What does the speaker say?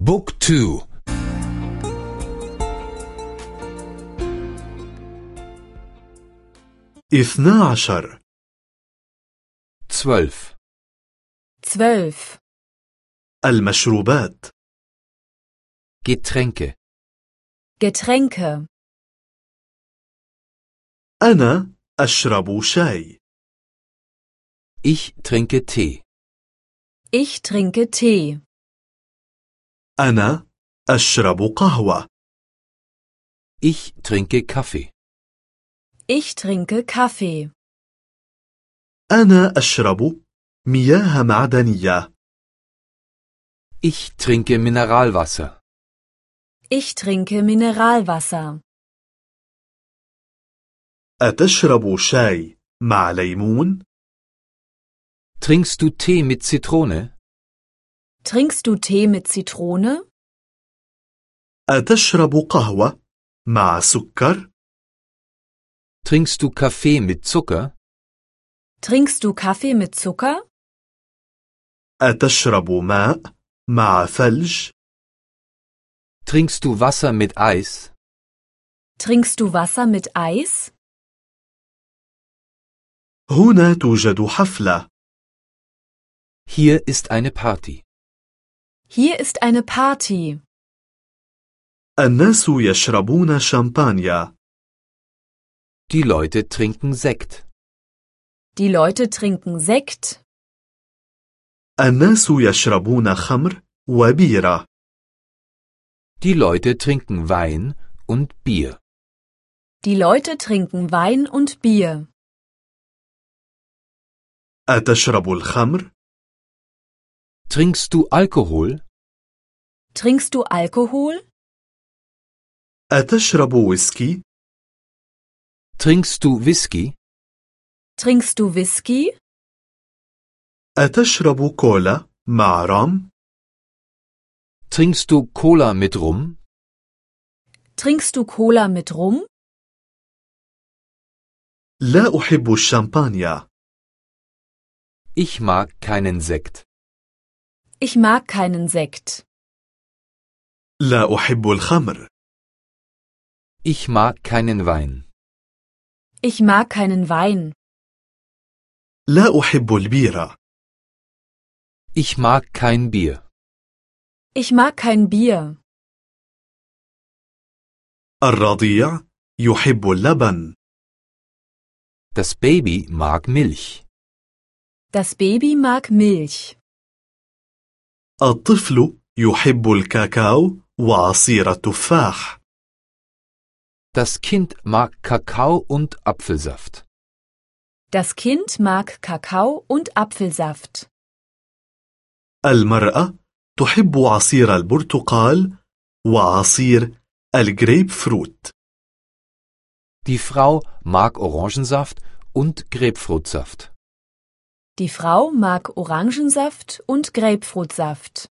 بوك تو اثنى عشر تسولف تسولف المشروبات. Getränke. Getränke. أنا أشرب شاي. Ich trinke tee. Ich trinke tee. أنا أشرب قهوة Ich trinke Kaffee. Ich trinke Kaffee. أنا أشرب مياه معدنية Ich trinke Mineralwasser. Ich trinke Mineralwasser. أتشرب شاي مع ليمون؟ Trinkst du Tee mit Zitrone? Trinkst du Tee mit Zitrone? أتشرب قهوة مع سكر؟ Trinkst du Kaffee mit Zucker? Trinkst du Kaffee mit Zucker? أتشرب ماء مع ثلج؟ Trinkst du Wasser mit Eis? Trinkst du Wasser mit Eis? هنا توجد حفلة Hier ist eine Party. Hier ist eine Party. الناس يشربون شامبانيا Die Leute trinken Sekt. Die Leute trinken Sekt. الناس يشربون خمر وبيرة Die Leute trinken Wein und Bier. Die Leute trinken Wein und Bier. أتشرب الخمر؟ Trinkst du Alkohol? Trinkst du Alkohol? أتشرب ويسكي؟ Trinkst du Whisky? Trinkst du Whisky? أتشرب كولا مع رام؟ Trinkst du Cola mit Rum? Trinkst du Cola mit Rum? لا أحب الشامبانيا Ich mag keinen Sekt. Ich mag keinen Sekt. لا أحب الخمر Ich mag keinen Wein. Ich mag keinen Wein. لا أحب البيرة Ich mag kein Bier. Ich mag kein Bier. الرضيع يحب اللبن Das Baby mag Milch. Das Baby mag Milch. الطفل يحب الكاكاو وعصير التفاح Das Kind mag Kakao und Apfelsaft. Das Kind mag Kakao und Apfelsaft. المرأة تحب عصير البرتقال وعصير الجريب فروت Die Frau mag Orangensaft und Grapefruitsaft. Die Frau mag Orangensaft und Grapefruitsaft.